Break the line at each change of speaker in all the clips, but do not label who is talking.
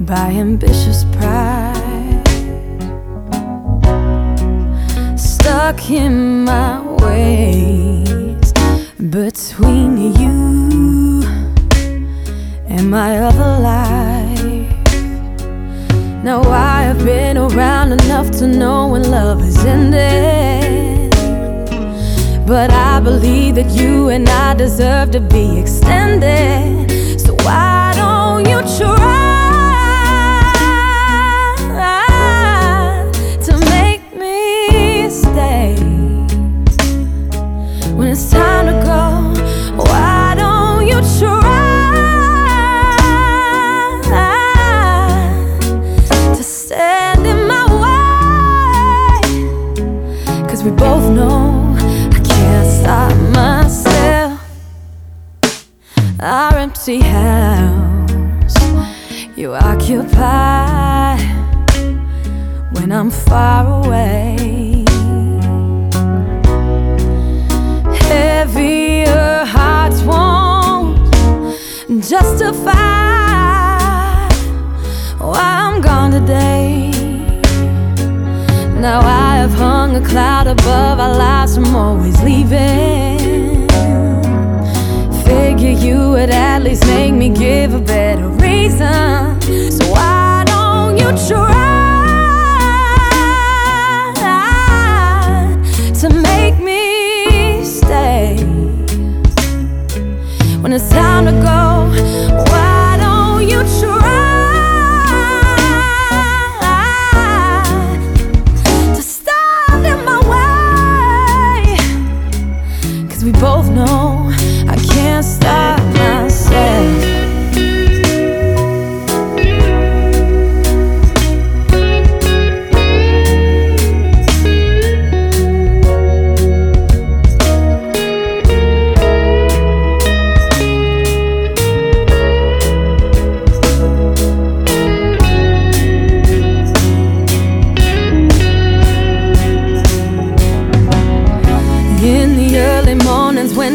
by ambitious pride, stuck in my ways between you and my other life. Now I have been around enough to know when love is ended. But I believe that you and I deserve to be extended. Our empty house you occupy when I'm far away. Heavier hearts won't justify why I'm gone today. Now I have hung a cloud above our lives from always leaving. You would at least make me give a better reason.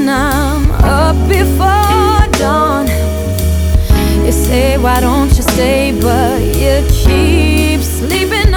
When I'm up before dawn, you say, Why don't you stay? But you keep sleeping